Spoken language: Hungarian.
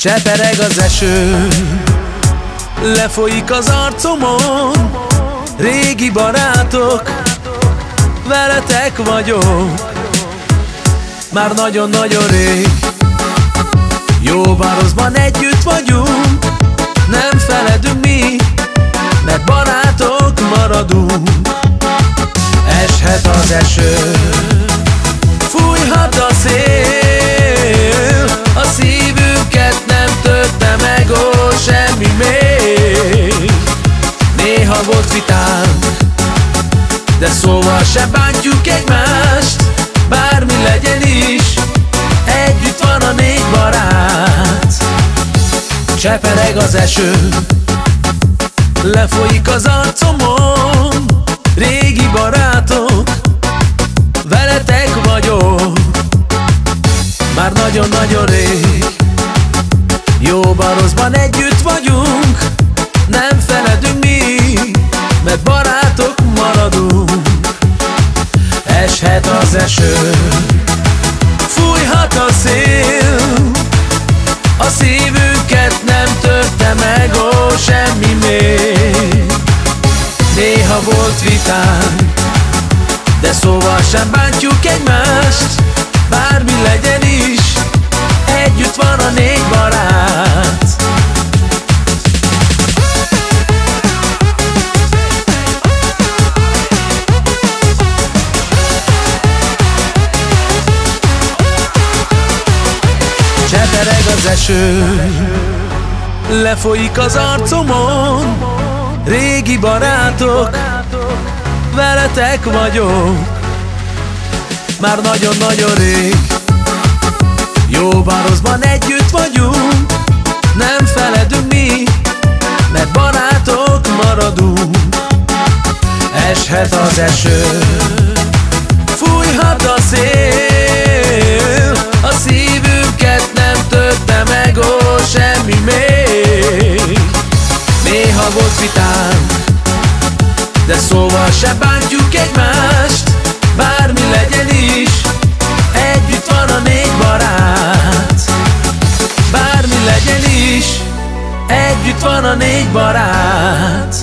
Csepereg az eső. Lefolyik az arcomon Régi barátok Veletek vagyok. Már nagyon-nagyon rég. Jóban rosszban együtt vagyunk Nem feledünk mi Mert barátok maradunk. Eshet az eső se bántjuk egymást Bármi legyen is. Együtt van a négy barát. Csepereg az eső Lefolyik az arcomon. Régi barátok Veletek vagyok. Már nagyon-nagyon rég Jóban, rosszban együtt vagyunk. Nem feledünk mi Mert barátok eső Fújhat a szél A szívünket nem törte meg Ó, semmi még. Néha volt vitánk De szóval sem bántjuk egymást Bármi legyen is az eső. Lefolyik az arcomon. Régi barátok Veletek vagyok. Már nagyon-nagyon rég. Jóban, rosszban együtt vagyunk. Nem feledünk mi Mert barátok maradunk. Eshet az eső. Fújhat a szél Vitánk De szóval se bántjuk egymást Bármi legyen is Együtt van a négy barát. Bármi legyen is Együtt van a négy barát